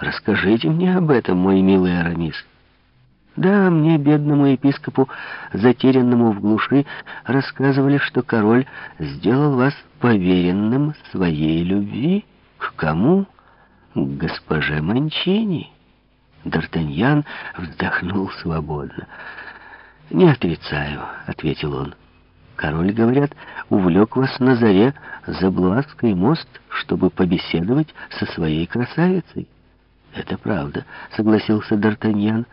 Расскажите мне об этом, мой милый Арамис. Да, мне, бедному епископу, затерянному в глуши, рассказывали, что король сделал вас поверенным своей любви. К кому? К госпоже Манчини. Д'Артаньян вздохнул свободно. «Не отрицаю», — ответил он. «Король, говорят, увлек вас на заре за Блуазский мост, чтобы побеседовать со своей красавицей». «Это правда», — согласился Д'Артаньян.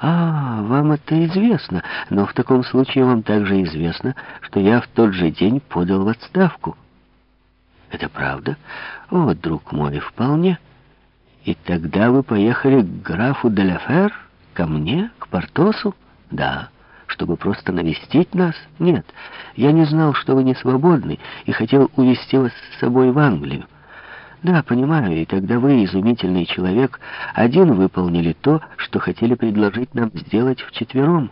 «А, вам это известно, но в таком случае вам также известно, что я в тот же день подал в отставку». «Это правда? О, друг мой, вполне». «И тогда вы поехали к графу Деляфер? Ко мне? К Портосу?» «Да». «Чтобы просто навестить нас? Нет. Я не знал, что вы не свободны, и хотел увезти вас с собой в Англию». Да, понимаю, и тогда вы, изумительный человек, один выполнили то, что хотели предложить нам сделать вчетвером.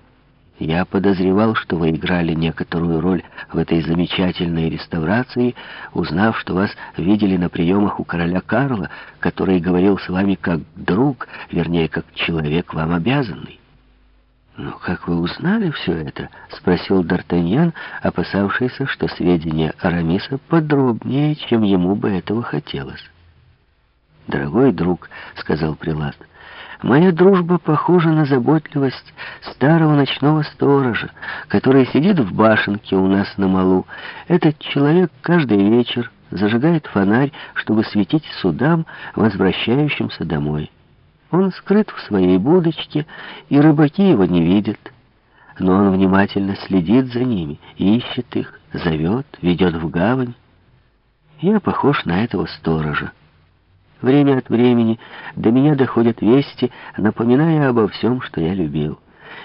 Я подозревал, что вы играли некоторую роль в этой замечательной реставрации, узнав, что вас видели на приемах у короля Карла, который говорил с вами как друг, вернее, как человек вам обязанный. «Ну, как вы узнали все это?» — спросил Д'Артаньян, опасавшийся, что сведения Арамиса подробнее, чем ему бы этого хотелось. «Дорогой друг», — сказал Прилад, — «моя дружба похожа на заботливость старого ночного сторожа, который сидит в башенке у нас на малу. Этот человек каждый вечер зажигает фонарь, чтобы светить судам, возвращающимся домой». Он скрыт в своей будочке, и рыбаки его не видят. Но он внимательно следит за ними, ищет их, зовет, ведет в гавань. Я похож на этого сторожа. Время от времени до меня доходят вести, напоминая обо всем, что я любил.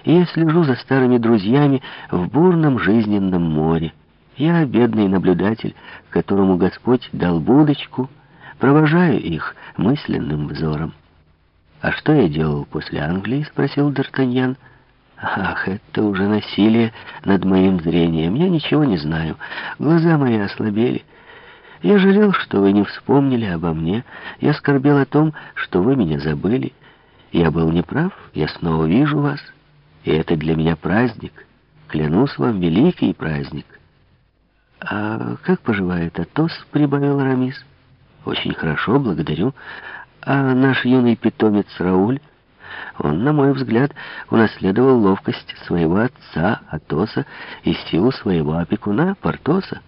И я слежу за старыми друзьями в бурном жизненном море. Я, бедный наблюдатель, которому Господь дал будочку, провожаю их мысленным взором. «А что я делал после Англии?» — спросил Д'Артаньян. «Ах, это уже насилие над моим зрением. Я ничего не знаю. Глаза мои ослабели. Я жалел, что вы не вспомнили обо мне. Я скорбел о том, что вы меня забыли. Я был неправ, я снова вижу вас. И это для меня праздник. Клянусь вам, великий праздник». «А как поживает Атос?» — прибавил Рамис. «Очень хорошо, благодарю. А наш юный питомец Рауль, он, на мой взгляд, унаследовал ловкость своего отца, Атоса, и силу своего опекуна, Портоса.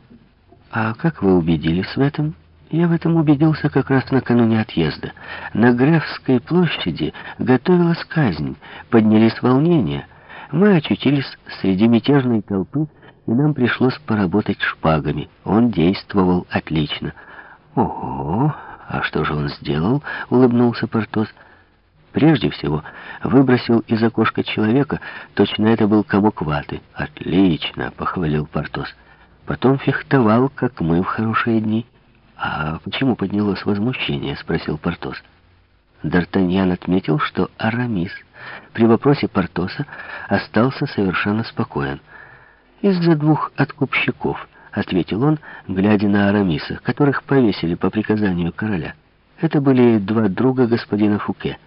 А как вы убедились в этом? Я в этом убедился как раз накануне отъезда. На Грефской площади готовилась казнь, поднялись волнения. Мы очутились среди мятежной толпы, и нам пришлось поработать шпагами. Он действовал отлично. Ого! «А что же он сделал?» — улыбнулся Портос. «Прежде всего, выбросил из окошка человека, точно это был комок ваты». «Отлично!» — похвалил Портос. «Потом фехтовал, как мы в хорошие дни». «А почему поднялось возмущение?» — спросил Портос. Д'Артаньян отметил, что Арамис при вопросе Портоса остался совершенно спокоен. Из-за двух откупщиков — ответил он, глядя на Арамиса, которых повесили по приказанию короля. Это были два друга господина Фуке.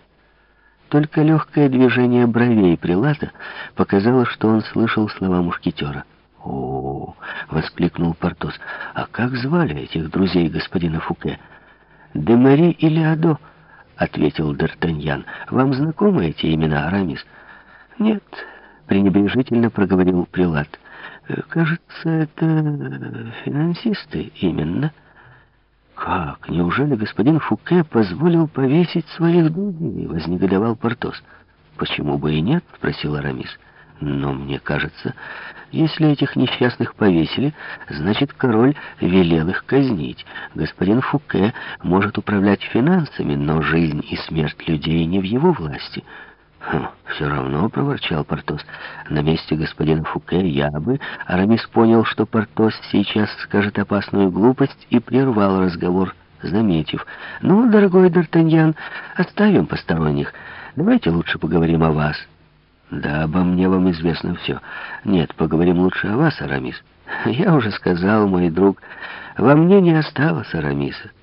Только легкое движение бровей Прилата показало, что он слышал слова мушкетера. «О!» — воскликнул Портос. «А как звали этих друзей господина Фуке?» «Демари и Леодо», — ответил Д'Артаньян. «Вам знакомы эти имена, Арамис?» «Нет», — пренебрежительно проговорил Прилат. Кажется, это финансисты именно. Как? Неужели господин Фуке позволил повесить своих друзей? Вознегодовал Портос. Почему бы и нет? Спросил Арамис. Но мне кажется, если этих несчастных повесили, значит, король велел их казнить. Господин Фуке может управлять финансами, но жизнь и смерть людей не в его власти. Хм, «Все равно», — проворчал Портос, — «на месте господина Фуке я бы...» Арамис понял, что Портос сейчас скажет опасную глупость и прервал разговор, заметив. «Ну, дорогой Д'Артаньян, оставим посторонних. Давайте лучше поговорим о вас». «Да, обо мне вам известно все. Нет, поговорим лучше о вас, Арамис. Я уже сказал, мой друг, во мне не осталось Арамиса».